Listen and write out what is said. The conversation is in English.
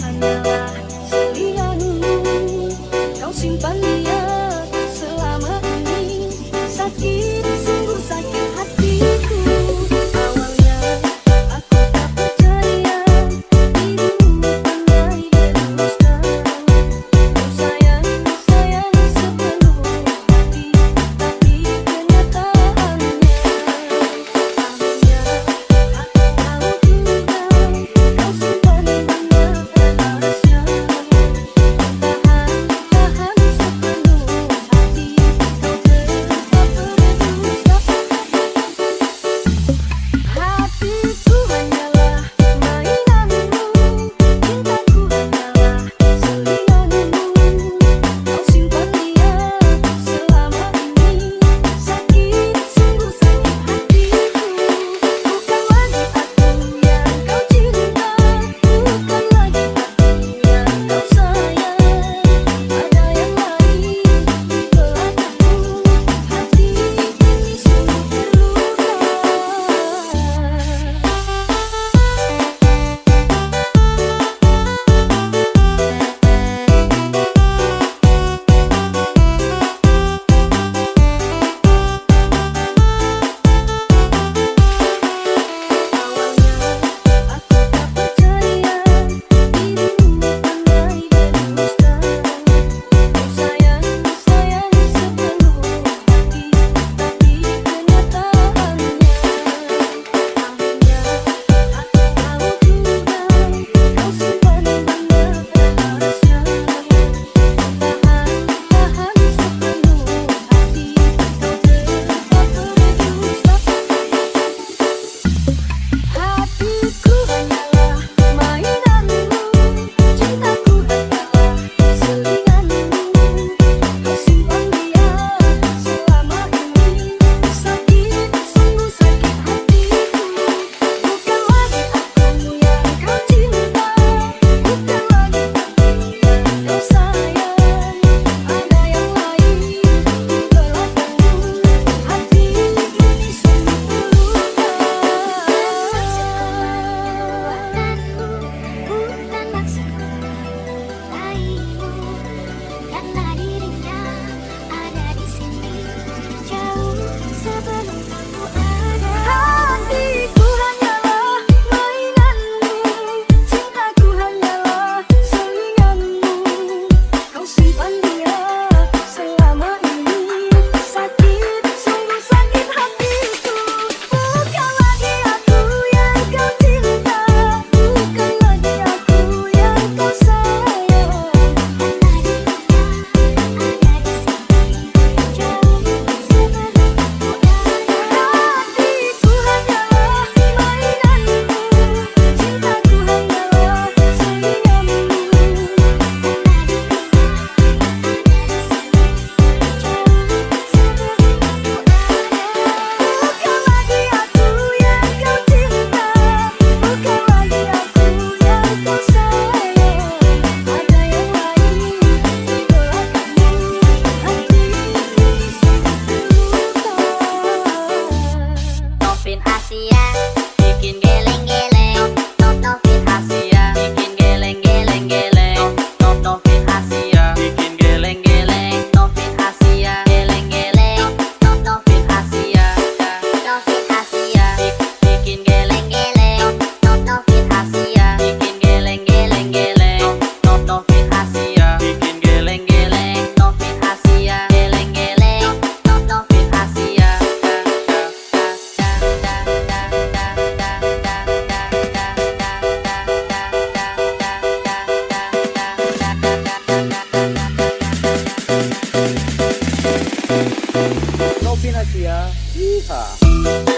I know. Música